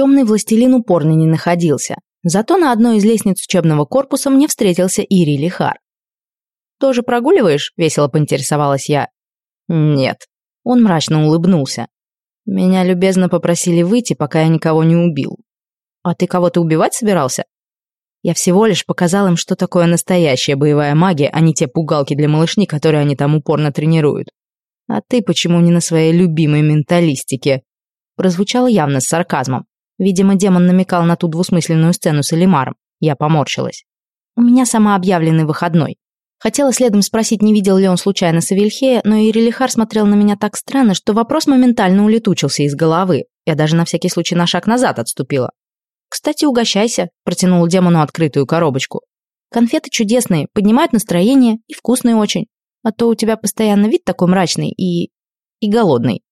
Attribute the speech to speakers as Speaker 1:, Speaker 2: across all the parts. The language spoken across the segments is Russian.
Speaker 1: темный властелин упорно не находился. Зато на одной из лестниц учебного корпуса мне встретился Ири Лихар. «Тоже прогуливаешь?» — весело поинтересовалась я. «Нет». Он мрачно улыбнулся. «Меня любезно попросили выйти, пока я никого не убил». «А ты кого-то убивать собирался?» Я всего лишь показал им, что такое настоящая боевая магия, а не те пугалки для малышни, которые они там упорно тренируют. А ты почему не на своей любимой менталистике? Прозвучало явно с сарказмом. Видимо, демон намекал на ту двусмысленную сцену с Элимаром. Я поморщилась. У меня самообъявленный выходной. Хотела следом спросить, не видел ли он случайно Савельхея, но Ирилихар смотрел на меня так странно, что вопрос моментально улетучился из головы. Я даже на всякий случай на шаг назад отступила. «Кстати, угощайся», – протянул демону открытую коробочку. «Конфеты чудесные, поднимают настроение и вкусные очень. А то у тебя постоянно вид такой мрачный и... и голодный».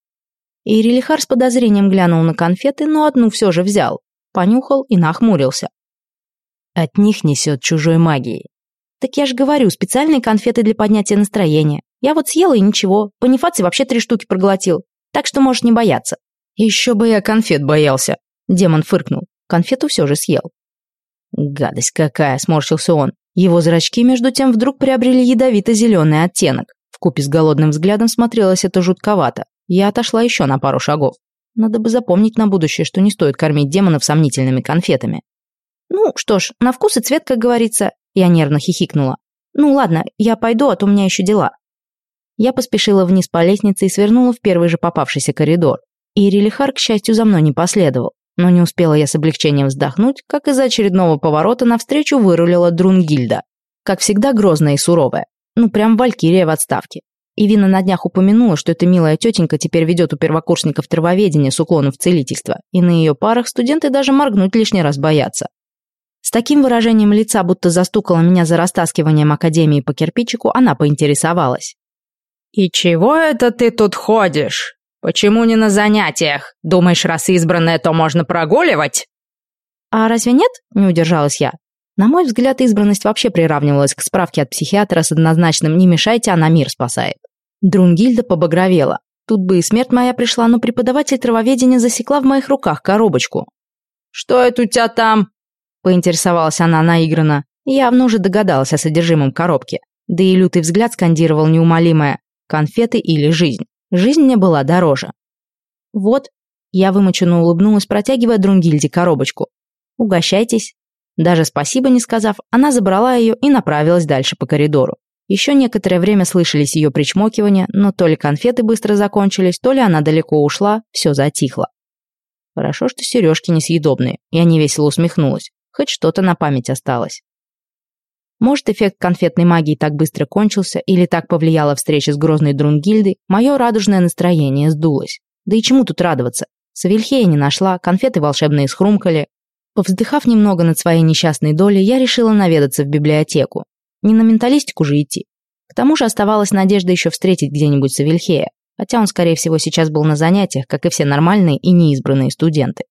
Speaker 1: И с подозрением глянул на конфеты, но одну все же взял. Понюхал и нахмурился. От них несет чужой магией. Так я же говорю, специальные конфеты для поднятия настроения. Я вот съела и ничего. Панифаций вообще три штуки проглотил. Так что можешь не бояться. Еще бы я конфет боялся. Демон фыркнул. Конфету все же съел. «Гадость какая!» – сморщился он. Его зрачки, между тем, вдруг приобрели ядовито-зеленый оттенок. Вкупе с голодным взглядом смотрелось это жутковато. Я отошла еще на пару шагов. Надо бы запомнить на будущее, что не стоит кормить демонов сомнительными конфетами. «Ну, что ж, на вкус и цвет, как говорится», – я нервно хихикнула. «Ну ладно, я пойду, а то у меня еще дела». Я поспешила вниз по лестнице и свернула в первый же попавшийся коридор. И к счастью, за мной не последовал. Но не успела я с облегчением вздохнуть, как из-за очередного поворота навстречу вырулила Друнгильда. Как всегда грозная и суровая. Ну, прям валькирия в отставке. И Вина на днях упомянула, что эта милая тетенька теперь ведет у первокурсников травоведение с уклоном в целительство, и на ее парах студенты даже моргнуть лишний раз боятся. С таким выражением лица, будто застукала меня за растаскиванием академии по кирпичику, она поинтересовалась.
Speaker 2: «И чего это ты тут ходишь?» «Почему не на занятиях? Думаешь, раз избранное, то можно прогуливать?»
Speaker 1: «А разве нет?» – не удержалась я. На мой взгляд, избранность вообще приравнивалась к справке от психиатра с однозначным «не мешайте, она мир спасает». Друнгильда побагровела. Тут бы и смерть моя пришла, но преподаватель травоведения засекла в моих руках коробочку.
Speaker 2: «Что это у тебя там?» – поинтересовалась она наигранно.
Speaker 1: Явно уже догадалась о содержимом коробки. Да и лютый взгляд скандировал неумолимое «конфеты или жизнь». Жизнь мне была дороже. Вот, я вымученно улыбнулась, протягивая Друнгильде коробочку. Угощайтесь. Даже спасибо не сказав, она забрала ее и направилась дальше по коридору. Еще некоторое время слышались ее причмокивания, но то ли конфеты быстро закончились, то ли она далеко ушла, все затихло. Хорошо, что сережки несъедобные. Я невесело усмехнулась. Хоть что-то на память осталось. Может, эффект конфетной магии так быстро кончился, или так повлияла встреча с грозной Друнгильдой, мое радужное настроение сдулось. Да и чему тут радоваться? Савельхея не нашла, конфеты волшебные схрумкали. Повздыхав немного над своей несчастной долей, я решила наведаться в библиотеку. Не на менталистику же идти. К тому же оставалась надежда еще встретить где-нибудь Савельхея, хотя он, скорее всего, сейчас был на занятиях, как и все нормальные и неизбранные студенты.